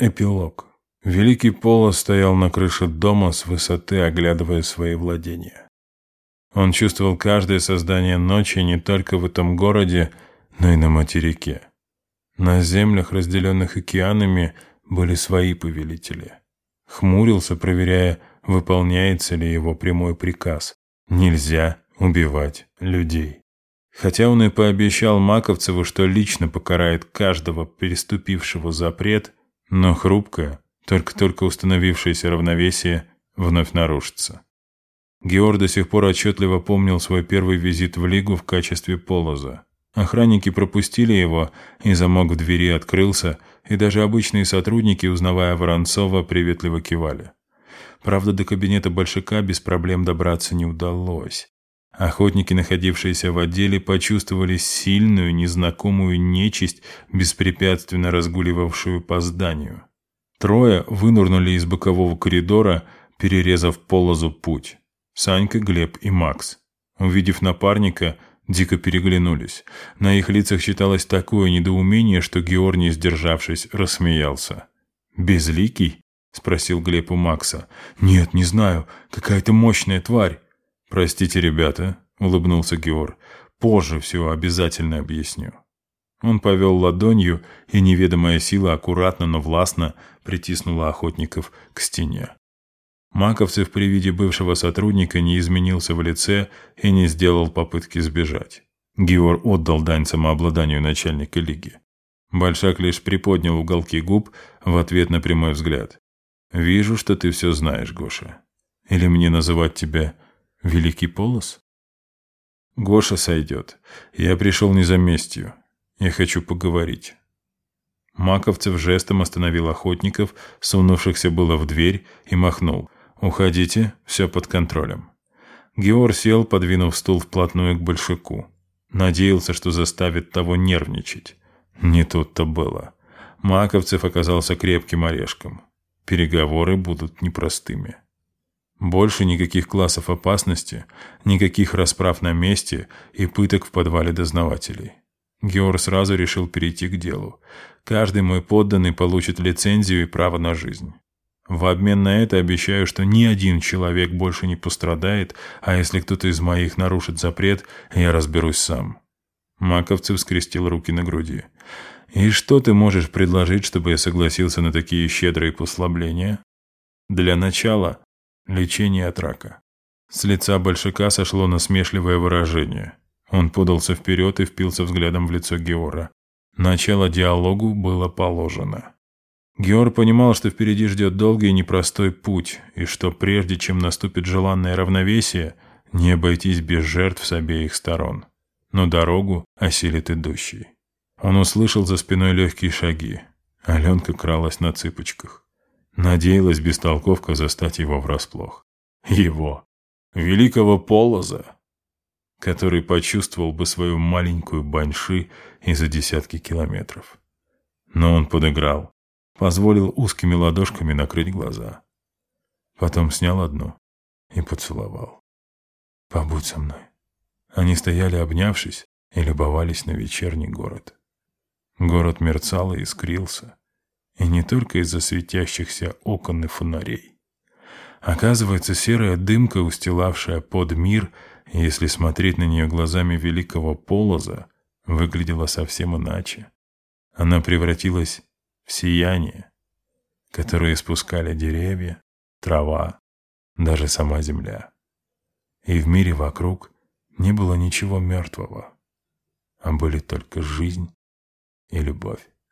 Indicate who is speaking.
Speaker 1: Эпилог. Великий Полос стоял на крыше дома с высоты, оглядывая свои владения. Он чувствовал каждое создание ночи не только в этом городе, но и на материке. На землях, разделенных океанами, были свои повелители. Хмурился, проверяя, выполняется ли его прямой приказ. Нельзя убивать людей. Хотя он и пообещал Маковцеву, что лично покарает каждого, переступившего запрет, но хрупкое, только-только установившееся равновесие вновь нарушится. Георг до сих пор отчетливо помнил свой первый визит в Лигу в качестве полоза. Охранники пропустили его, и замок в двери открылся, и даже обычные сотрудники, узнавая Воронцова, приветливо кивали. Правда, до кабинета Большака без проблем добраться не удалось. Охотники, находившиеся в отделе, почувствовали сильную, незнакомую нечисть, беспрепятственно разгуливавшую по зданию. Трое вынурнули из бокового коридора, перерезав полозу путь. Санька, Глеб и Макс. Увидев напарника, дико переглянулись. На их лицах читалось такое недоумение, что Георг, не сдержавшись, рассмеялся. «Безликий?» — спросил Глеб у Макса. «Нет, не знаю. Какая-то мощная тварь». «Простите, ребята», — улыбнулся Геор. «Позже все обязательно объясню». Он повел ладонью, и неведомая сила аккуратно, но властно притиснула охотников к стене. Маковцев при виде бывшего сотрудника не изменился в лице и не сделал попытки сбежать. Геор отдал дань самообладанию начальника лиги. Большак лишь приподнял уголки губ в ответ на прямой взгляд. «Вижу, что ты все знаешь, Гоша. Или мне называть тебя Великий Полос? Гоша сойдет. Я пришел не за местью. Я хочу поговорить. Маковцев жестом остановил охотников, сунувшихся было в дверь, и махнул. «Уходите, все под контролем». Геор сел, подвинув стул вплотную к большаку. Надеялся, что заставит того нервничать. Не тут-то было. Маковцев оказался крепким орешком. Переговоры будут непростыми. Больше никаких классов опасности, никаких расправ на месте и пыток в подвале дознавателей. Геор сразу решил перейти к делу. Каждый мой подданный получит лицензию и право на жизнь. В обмен на это обещаю, что ни один человек больше не пострадает, а если кто-то из моих нарушит запрет, я разберусь сам». Маковцев скрестил руки на груди. «И что ты можешь предложить, чтобы я согласился на такие щедрые послабления?» «Для начала Лечение от рака. С лица большака сошло насмешливое выражение. Он подался вперед и впился взглядом в лицо Геора. Начало диалогу было положено. Геор понимал, что впереди ждет долгий и непростой путь, и что прежде чем наступит желанное равновесие, не обойтись без жертв с обеих сторон. Но дорогу осилит идущий. Он услышал за спиной легкие шаги. Аленка кралась на цыпочках. Надеялась бестолковка застать его врасплох. Его, великого полоза, который почувствовал бы свою маленькую баньши и за десятки километров. Но он подыграл, позволил узкими ладошками накрыть глаза. Потом снял одну и поцеловал. «Побудь со мной». Они стояли, обнявшись, и любовались на вечерний город. Город мерцал и искрился. И не только из-за светящихся окон и фонарей. Оказывается, серая дымка, устилавшая под мир, если смотреть на нее глазами великого полоза, выглядела совсем иначе. Она превратилась в сияние, которое испускали деревья, трава, даже сама земля. И в мире вокруг не было ничего мертвого, а были только жизнь и любовь.